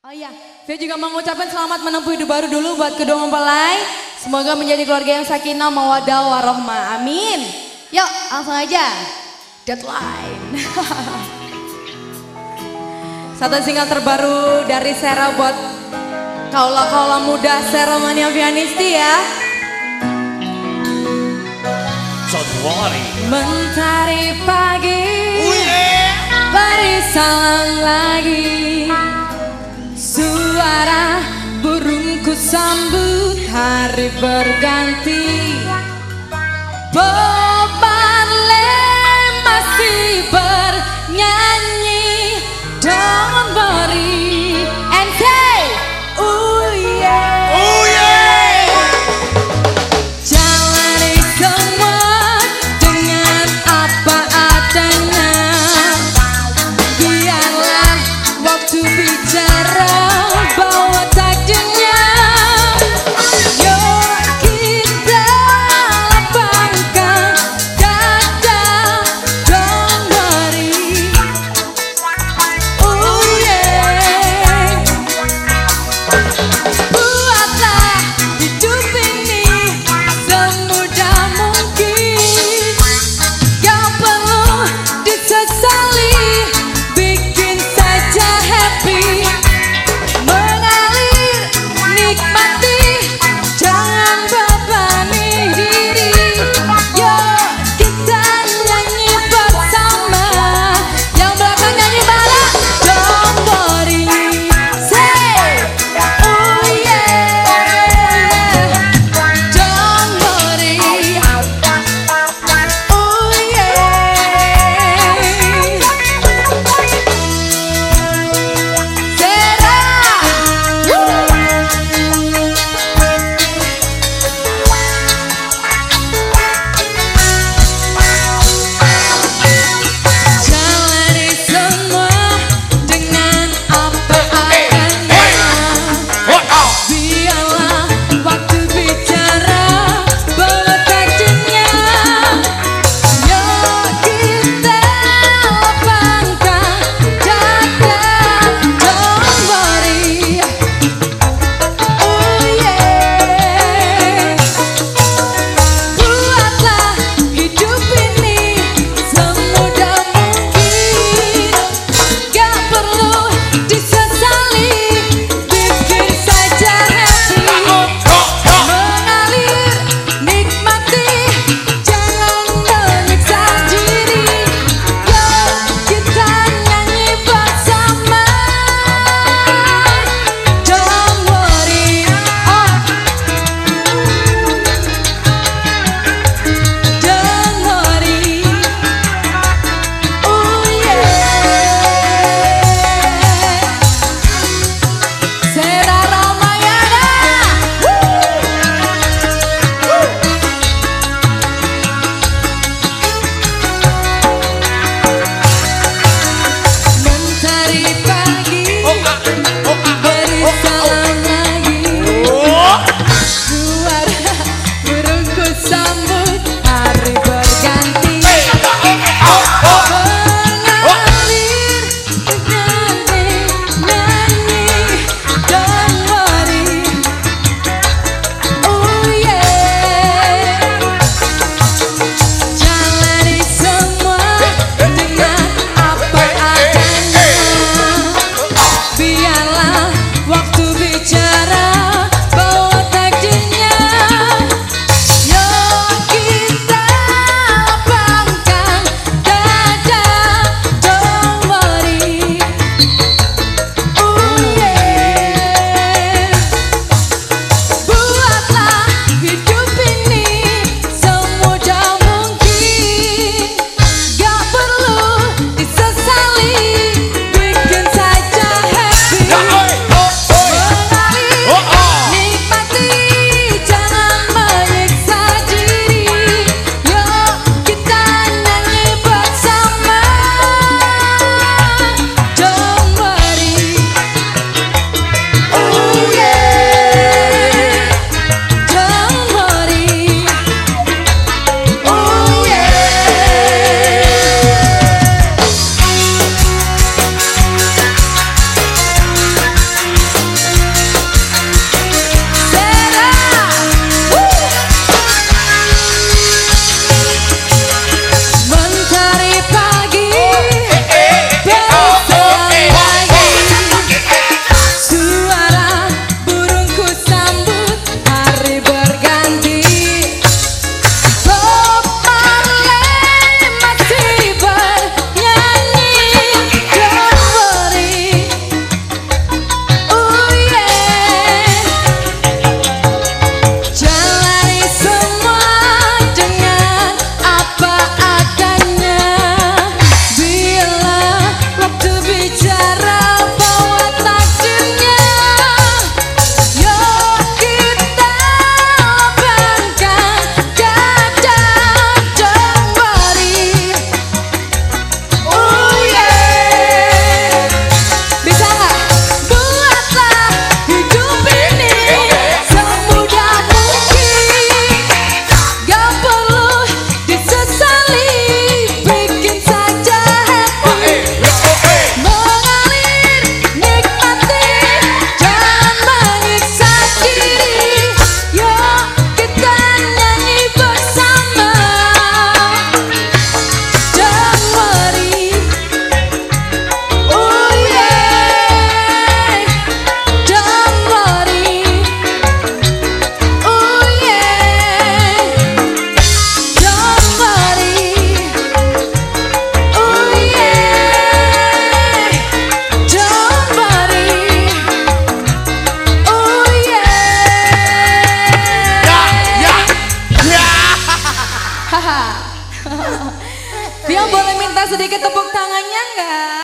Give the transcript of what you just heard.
Oh iya, saya juga mau mengucapkan selamat menempuh hidup baru dulu buat kedua mempelai. Semoga menjadi keluarga yang sakinah, mawadah, warohmah. Amin. Yuk, langsung aja. Deadline. Satu single terbaru dari Sera buat kaula-kaula muda Seromania Pianisti ya. Mentari pagi, Oh yeah. barisan lagi. Suara burungku sambut hari berganti.